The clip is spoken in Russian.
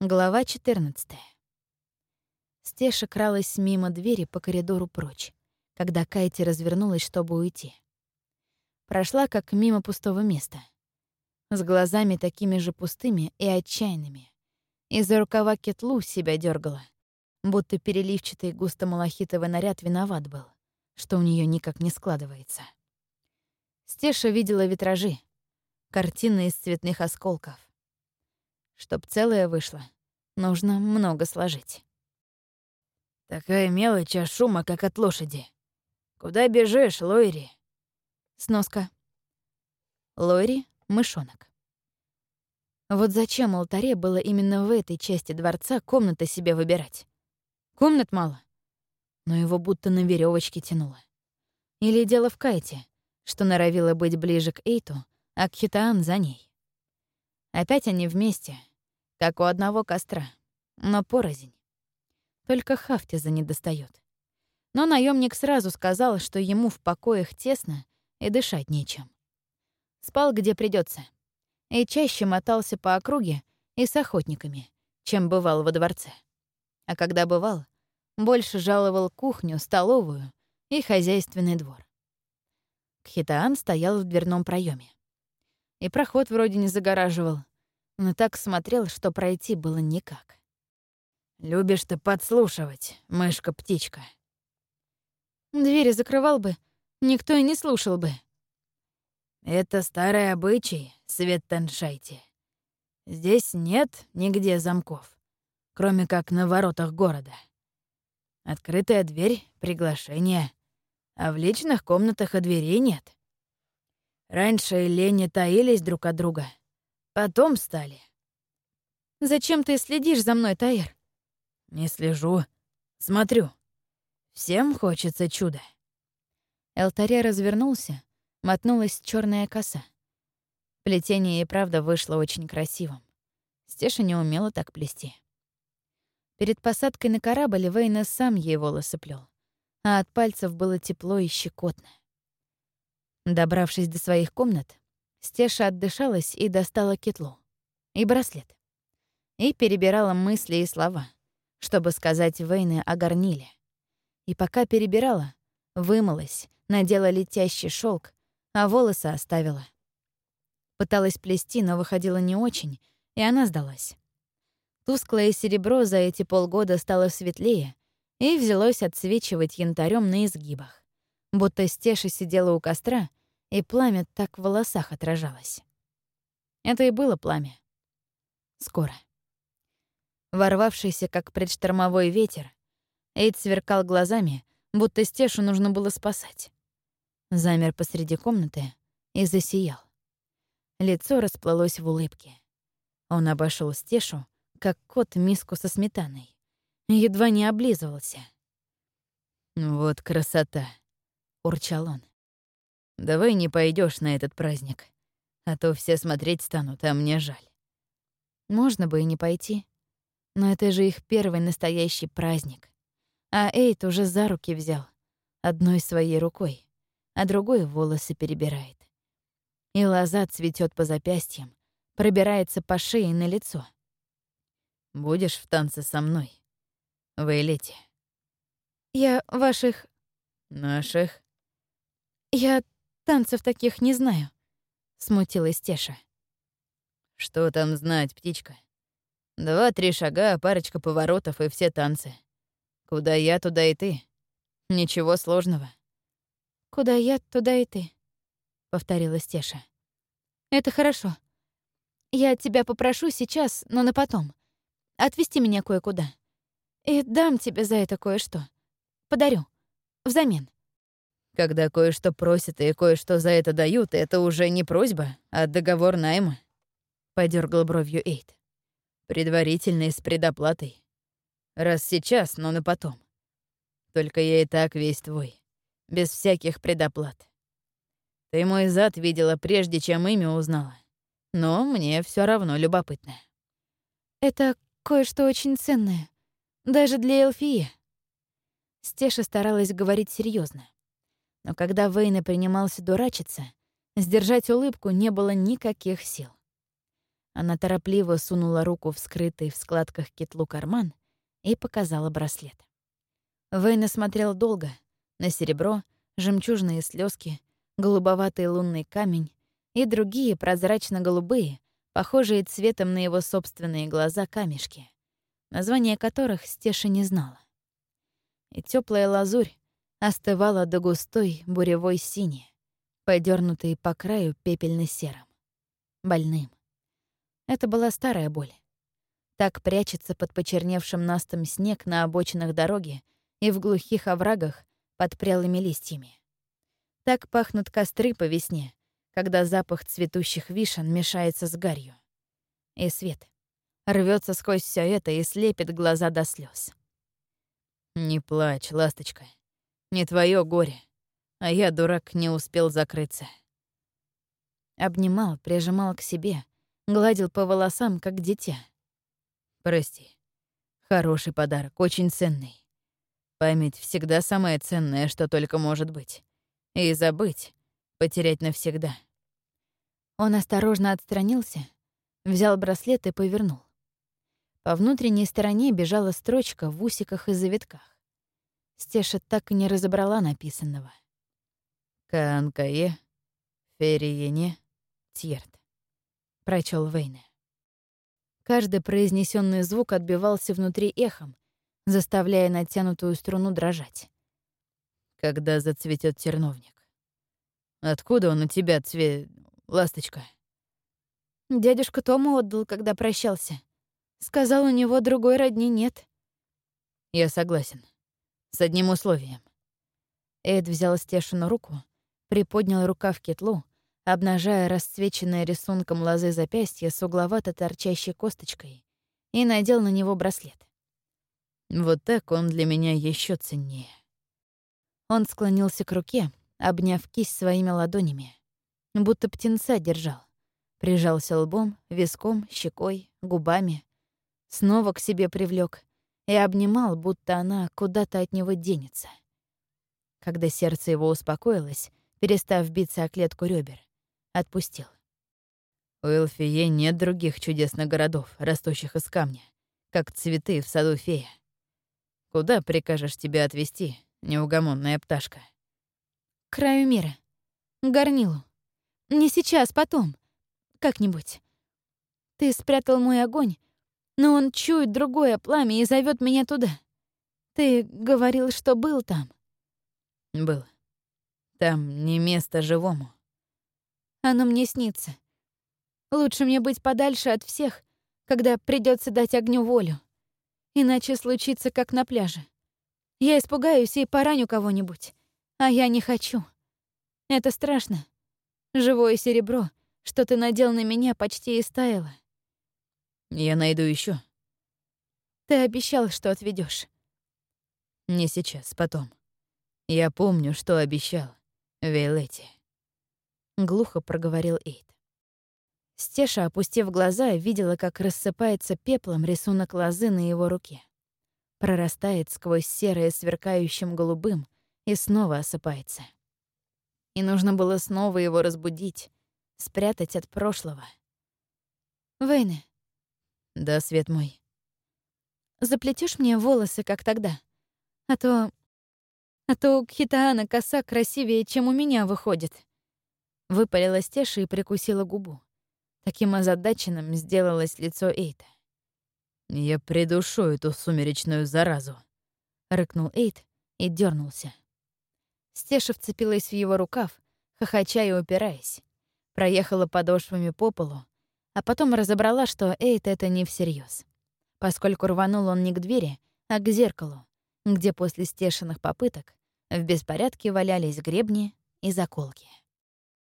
Глава 14. Стеша кралась мимо двери по коридору прочь, когда Кайти развернулась, чтобы уйти. Прошла как мимо пустого места. С глазами такими же пустыми и отчаянными. Из-за рукава кетлу себя дергала, будто переливчатый густо-малахитовый наряд виноват был, что у нее никак не складывается. Стеша видела витражи, картины из цветных осколков. Чтоб целое вышло, нужно много сложить. Такая мелочь, а шума, как от лошади. Куда бежишь, Лойри? Сноска. Лойри — мышонок. Вот зачем алтаре было именно в этой части дворца комнаты себе выбирать? Комнат мало, но его будто на веревочке тянуло. Или дело в Кайте, что норовила быть ближе к Эйту, а Кхитаан за ней. Опять они вместе, как у одного костра, но порознь. Только Хафтиза не достает. Но наемник сразу сказал, что ему в покоях тесно и дышать нечем. Спал где придется, и чаще мотался по округе и с охотниками, чем бывал во дворце. А когда бывал, больше жаловал кухню, столовую и хозяйственный двор. Кхитаан стоял в дверном проеме. И проход вроде не загораживал, но так смотрел, что пройти было никак. «Любишь ты подслушивать, мышка-птичка». Двери закрывал бы, никто и не слушал бы. Это старый обычай, Свет Таншайте. Здесь нет нигде замков, кроме как на воротах города. Открытая дверь — приглашение, а в личных комнатах и дверей нет. Раньше лени таились друг от друга — Потом стали. «Зачем ты следишь за мной, Таир?» «Не слежу. Смотрю. Всем хочется чуда». Элтаре развернулся, мотнулась черная коса. Плетение и правда вышло очень красивым. Стеша не умела так плести. Перед посадкой на корабль Вейна сам ей волосы плел, а от пальцев было тепло и щекотно. Добравшись до своих комнат, Стеша отдышалась и достала кетлу. И браслет. И перебирала мысли и слова, чтобы сказать Вейне о горниле. И пока перебирала, вымылась, надела летящий шелк, а волосы оставила. Пыталась плести, но выходила не очень, и она сдалась. Тусклое серебро за эти полгода стало светлее и взялось отсвечивать янтарем на изгибах. Будто Стеша сидела у костра и пламя так в волосах отражалось. Это и было пламя. Скоро. Ворвавшийся, как предштормовой ветер, Эйд сверкал глазами, будто стешу нужно было спасать. Замер посреди комнаты и засиял. Лицо расплылось в улыбке. Он обошел стешу, как кот миску со сметаной. Едва не облизывался. «Вот красота!» — урчал он. Давай не пойдешь на этот праздник, а то все смотреть станут, а мне жаль. Можно бы и не пойти, но это же их первый настоящий праздник. А Эйт уже за руки взял, одной своей рукой, а другой волосы перебирает. И лоза цветет по запястьям, пробирается по шее на лицо. Будешь в танце со мной, в Эйлете? Я ваших... Наших? Я Танцев таких не знаю», — смутилась Теша. «Что там знать, птичка? Два-три шага, парочка поворотов и все танцы. Куда я, туда и ты. Ничего сложного». «Куда я, туда и ты», — повторила Стеша. «Это хорошо. Я тебя попрошу сейчас, но на потом. Отвезти меня кое-куда. И дам тебе за это кое-что. Подарю. Взамен». Когда кое-что просят и кое-что за это дают, это уже не просьба, а договор найма. Подергал бровью Эйд. Предварительный с предоплатой. Раз сейчас, но на потом. Только я и так весь твой. Без всяких предоплат. Ты мой зад видела, прежде чем имя узнала. Но мне все равно любопытно. Это кое-что очень ценное. Даже для Элфии. Стеша старалась говорить серьезно. Но когда Вейна принимался дурачиться, сдержать улыбку не было никаких сил. Она торопливо сунула руку в скрытый в складках кетлу карман и показала браслет. Вейна смотрел долго на серебро, жемчужные слезки, голубоватый лунный камень и другие прозрачно-голубые, похожие цветом на его собственные глаза камешки, название которых Стеша не знала. И теплая лазурь остывала до густой буревой сини, подернутой по краю пепельно-серым, больным. Это была старая боль. Так прячется под почерневшим настом снег на обочинах дороги и в глухих оврагах под прелыми листьями. Так пахнут костры по весне, когда запах цветущих вишен мешается с гарью. И свет рвется сквозь все это и слепит глаза до слез. «Не плачь, ласточка. Не твое горе. А я, дурак, не успел закрыться». Обнимал, прижимал к себе, гладил по волосам, как дитя. «Прости. Хороший подарок, очень ценный. Память всегда самое ценное, что только может быть. И забыть, потерять навсегда». Он осторожно отстранился, взял браслет и повернул. По внутренней стороне бежала строчка в усиках и завитках. Стеша так и не разобрала написанного. «Канкае, фериене, тьерт» прочел Вейне. Каждый произнесенный звук отбивался внутри эхом, заставляя натянутую струну дрожать. Когда зацветет терновник. Откуда он у тебя, цве... ласточка? Дядюшка Тома отдал, когда прощался. Сказал, у него другой родни нет. Я согласен. С одним условием. Эд взял Стешину руку, приподнял рукав кетлу, обнажая расцвеченное рисунком лозы запястье с угловато торчащей косточкой, и надел на него браслет. Вот так он для меня еще ценнее. Он склонился к руке, обняв кисть своими ладонями, будто птенца держал. Прижался лбом, виском, щекой, губами. Снова к себе привлек и обнимал, будто она куда-то от него денется. Когда сердце его успокоилось, перестав биться о клетку ребер, отпустил. У Элфие нет других чудесных городов, растущих из камня, как цветы в саду фея. Куда прикажешь тебя отвезти, неугомонная пташка? К краю мира. Горнилу. Не сейчас, потом. Как-нибудь. Ты спрятал мой огонь, но он чует другое пламя и зовет меня туда. Ты говорил, что был там. Был. Там не место живому. Оно мне снится. Лучше мне быть подальше от всех, когда придется дать огню волю. Иначе случится, как на пляже. Я испугаюсь и пораню кого-нибудь. А я не хочу. Это страшно. Живое серебро, что ты надел на меня, почти истаяло. Я найду еще. Ты обещал, что отведешь. Не сейчас, потом. Я помню, что обещал, Виолетте. Глухо проговорил Эйд. Стеша, опустив глаза, видела, как рассыпается пеплом рисунок лозы на его руке. Прорастает сквозь серое сверкающим голубым и снова осыпается. И нужно было снова его разбудить, спрятать от прошлого. «Вейне». «Да, свет мой». Заплетешь мне волосы, как тогда? А то... А то у Кхитаана коса красивее, чем у меня выходит». Выпалила Стеша и прикусила губу. Таким озадаченным сделалось лицо Эйта. «Я придушу эту сумеречную заразу», — рыкнул Эйт и дернулся. Стеша вцепилась в его рукав, хохоча и упираясь. Проехала подошвами по полу, а потом разобрала, что Эйт это не всерьез, поскольку рванул он не к двери, а к зеркалу, где после стешенных попыток в беспорядке валялись гребни и заколки.